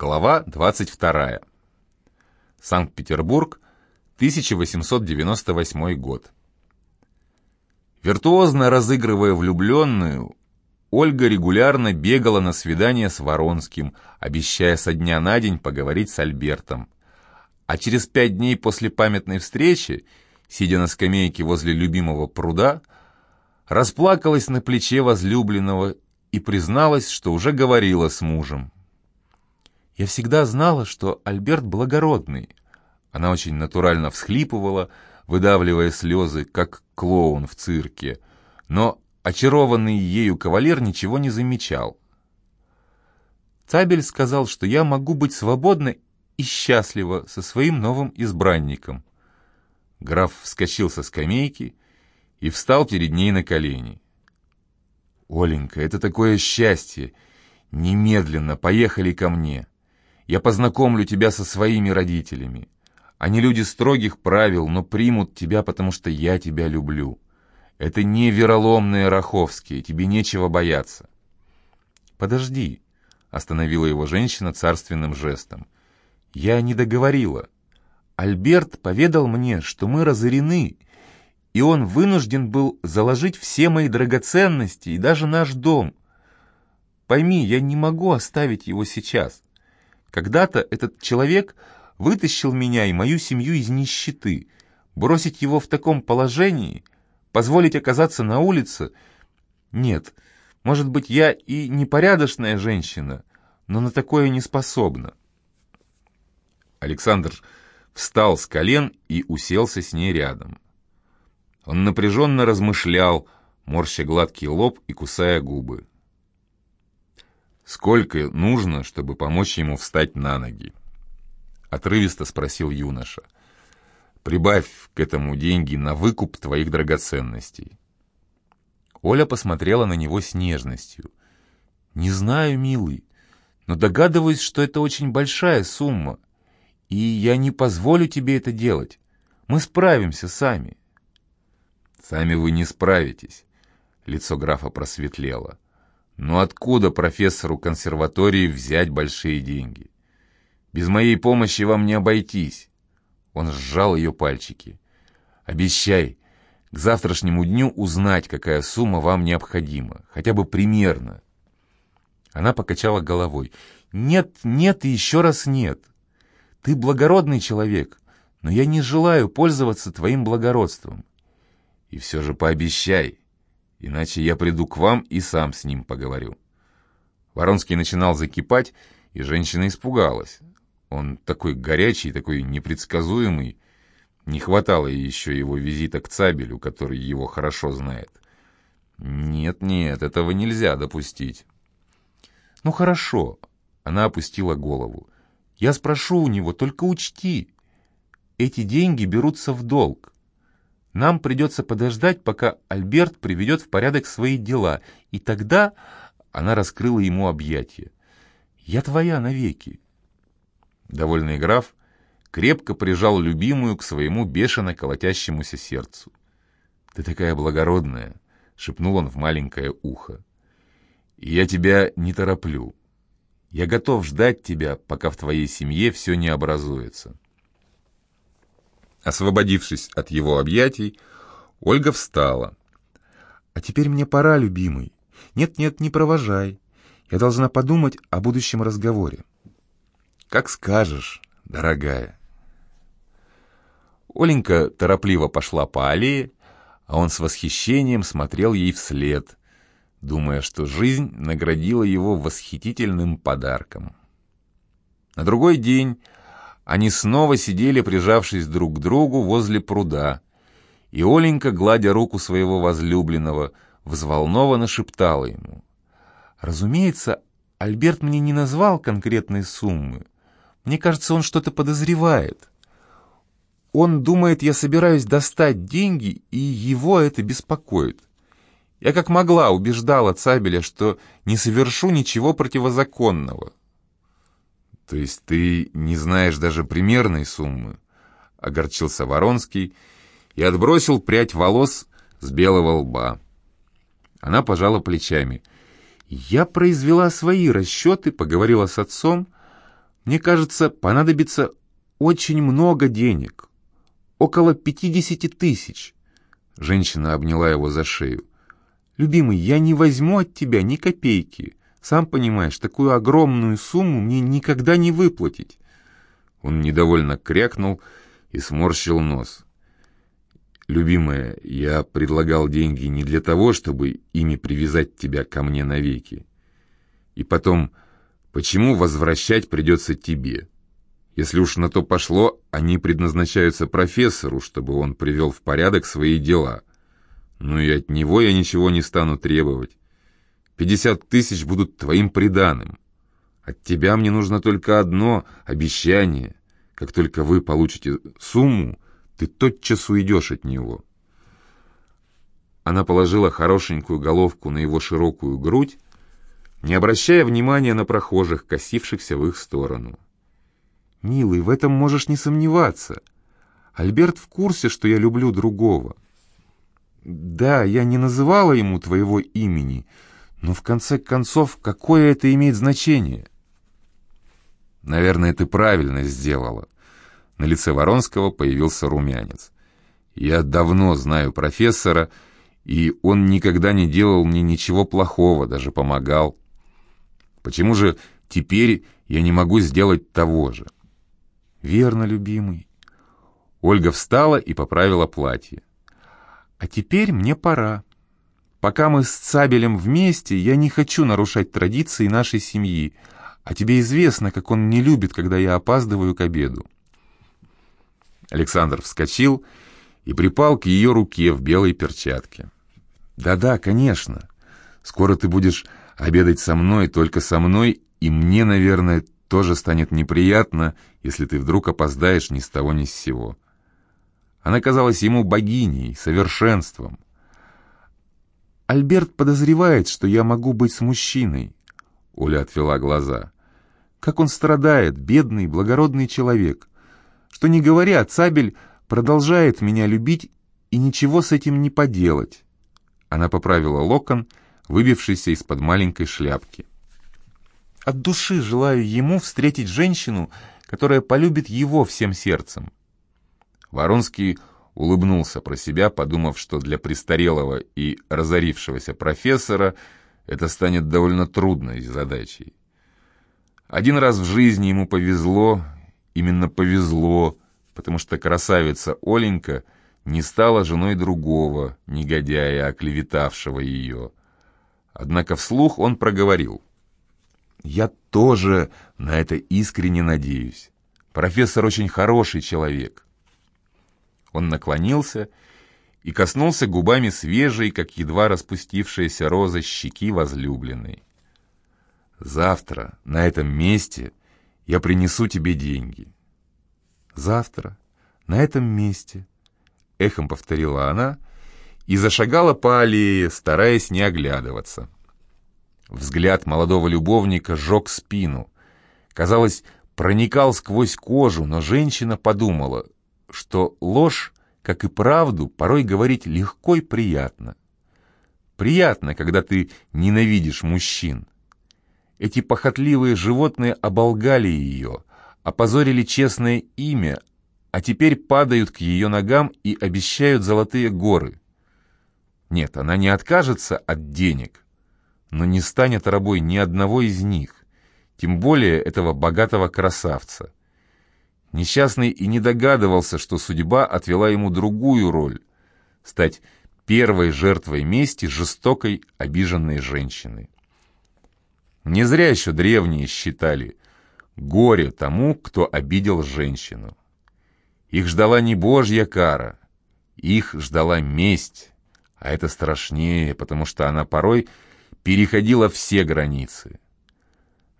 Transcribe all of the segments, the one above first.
Глава 22. Санкт-Петербург, 1898 год. Виртуозно разыгрывая влюбленную, Ольга регулярно бегала на свидание с Воронским, обещая со дня на день поговорить с Альбертом. А через пять дней после памятной встречи, сидя на скамейке возле любимого пруда, расплакалась на плече возлюбленного и призналась, что уже говорила с мужем. Я всегда знала, что Альберт благородный. Она очень натурально всхлипывала, выдавливая слезы, как клоун в цирке. Но очарованный ею кавалер ничего не замечал. Цабель сказал, что я могу быть свободна и счастлива со своим новым избранником. Граф вскочил со скамейки и встал перед ней на колени. «Оленька, это такое счастье! Немедленно поехали ко мне!» Я познакомлю тебя со своими родителями. Они люди строгих правил, но примут тебя, потому что я тебя люблю. Это не вероломные Раховские, тебе нечего бояться. Подожди, остановила его женщина царственным жестом. Я не договорила. Альберт поведал мне, что мы разорены, и он вынужден был заложить все мои драгоценности и даже наш дом. Пойми, я не могу оставить его сейчас. Когда-то этот человек вытащил меня и мою семью из нищеты. Бросить его в таком положении, позволить оказаться на улице... Нет, может быть, я и непорядочная женщина, но на такое не способна. Александр встал с колен и уселся с ней рядом. Он напряженно размышлял, морща гладкий лоб и кусая губы. Сколько нужно, чтобы помочь ему встать на ноги? Отрывисто спросил юноша. Прибавь к этому деньги на выкуп твоих драгоценностей. Оля посмотрела на него с нежностью. «Не знаю, милый, но догадываюсь, что это очень большая сумма, и я не позволю тебе это делать. Мы справимся сами». «Сами вы не справитесь», — лицо графа просветлело. Но откуда профессору консерватории взять большие деньги? Без моей помощи вам не обойтись. Он сжал ее пальчики. Обещай к завтрашнему дню узнать, какая сумма вам необходима, хотя бы примерно. Она покачала головой. Нет, нет и еще раз нет. Ты благородный человек, но я не желаю пользоваться твоим благородством. И все же пообещай, иначе я приду к вам и сам с ним поговорю». Воронский начинал закипать, и женщина испугалась. Он такой горячий, такой непредсказуемый. Не хватало еще его визита к Цабелю, который его хорошо знает. «Нет-нет, этого нельзя допустить». «Ну хорошо», — она опустила голову. «Я спрошу у него, только учти, эти деньги берутся в долг. Нам придется подождать, пока Альберт приведет в порядок свои дела, и тогда она раскрыла ему объятия. «Я твоя навеки». Довольный граф крепко прижал любимую к своему бешено колотящемуся сердцу. «Ты такая благородная», — шепнул он в маленькое ухо. «И я тебя не тороплю. Я готов ждать тебя, пока в твоей семье все не образуется». Освободившись от его объятий, Ольга встала. «А теперь мне пора, любимый. Нет-нет, не провожай. Я должна подумать о будущем разговоре». «Как скажешь, дорогая». Оленька торопливо пошла по аллее, а он с восхищением смотрел ей вслед, думая, что жизнь наградила его восхитительным подарком. На другой день они снова сидели, прижавшись друг к другу возле пруда, и Оленька, гладя руку своего возлюбленного, взволнованно шептала ему. «Разумеется, Альберт мне не назвал конкретной суммы. Мне кажется, он что-то подозревает. Он думает, я собираюсь достать деньги, и его это беспокоит. Я как могла убеждала Цабеля, что не совершу ничего противозаконного. «То есть ты не знаешь даже примерной суммы?» — огорчился Воронский и отбросил прядь волос с белого лба. Она пожала плечами. «Я произвела свои расчеты, поговорила с отцом. Мне кажется, понадобится очень много денег. Около пятидесяти тысяч. Женщина обняла его за шею. «Любимый, я не возьму от тебя ни копейки. Сам понимаешь, такую огромную сумму мне никогда не выплатить». Он недовольно крякнул и сморщил нос. «Любимая, я предлагал деньги не для того, чтобы ими привязать тебя ко мне навеки. И потом, почему возвращать придется тебе? Если уж на то пошло, они предназначаются профессору, чтобы он привел в порядок свои дела. Ну и от него я ничего не стану требовать. Пятьдесят тысяч будут твоим приданым. От тебя мне нужно только одно — обещание. Как только вы получите сумму, ты тотчас уйдешь от него». Она положила хорошенькую головку на его широкую грудь, не обращая внимания на прохожих, косившихся в их сторону. «Милый, в этом можешь не сомневаться. Альберт в курсе, что я люблю другого. Да, я не называла ему твоего имени, но в конце концов, какое это имеет значение?» «Наверное, ты правильно сделала». На лице Воронского появился румянец. «Я давно знаю профессора, и он никогда не делал мне ничего плохого, даже помогал. Почему же теперь я не могу сделать того же?» «Верно, любимый». Ольга встала и поправила платье. «А теперь мне пора. Пока мы с Цабелем вместе, я не хочу нарушать традиции нашей семьи, а тебе известно, как он не любит, когда я опаздываю к обеду». Александр вскочил и припал к ее руке в белой перчатке. «Да-да, конечно. Скоро ты будешь обедать со мной, только со мной, и мне, наверное, тоже станет неприятно, если ты вдруг опоздаешь ни с того ни с сего. Она казалась ему богиней, совершенством. «Альберт подозревает, что я могу быть с мужчиной», — Оля отвела глаза. «Как он страдает, бедный, благородный человек. Что не говоря, Цабель продолжает меня любить, и ничего с этим не поделать». Она поправила локон, выбившийся из-под маленькой шляпки. От души желаю ему встретить женщину, которая полюбит его всем сердцем. Воронский улыбнулся про себя, подумав, что для престарелого и разорившегося профессора это станет довольно трудной задачей. Один раз в жизни ему повезло, именно повезло, потому что красавица Оленька не стала женой другого, негодяя, оклеветавшего ее. Однако вслух он проговорил — я тоже на это искренне надеюсь. Профессор очень хороший человек. Он наклонился и коснулся губами свежей, как едва распустившаяся роза, щеки возлюбленной. «Завтра на этом месте я принесу тебе деньги». «Завтра на этом месте», — эхом повторила она и зашагала по аллее, стараясь не оглядываться. Взгляд молодого любовника жег спину. Казалось, проникал сквозь кожу, но женщина подумала, что ложь, как и правду, порой говорить легко и приятно. Приятно, когда ты ненавидишь мужчин. Эти похотливые животные оболгали ее, опозорили честное имя, а теперь падают к ее ногам и обещают золотые горы. Нет, она не откажется от денег, но не станет рабой ни одного из них, тем более этого богатого красавца. Несчастный и не догадывался, что судьба отвела ему другую роль — стать первой жертвой мести жестокой, обиженной женщины. Не зря еще древние считали горе тому, кто обидел женщину. Их ждала не божья кара, их ждала месть, а это страшнее, потому что она порой переходила все границы.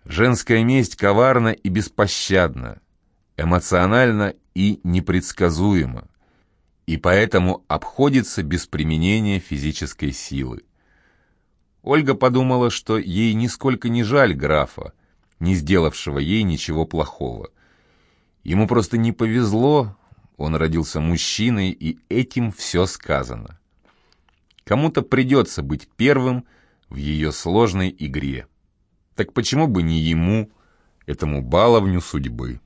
Женская месть коварна и беспощадна, эмоциональна и непредсказуема, и поэтому обходится без применения физической силы. Ольга подумала, что ей нисколько не жаль графа, не сделавшего ей ничего плохого. Ему просто не повезло, он родился мужчиной, и этим все сказано. Кому-то придется быть первым, в ее сложной игре. Так почему бы не ему, этому баловню судьбы.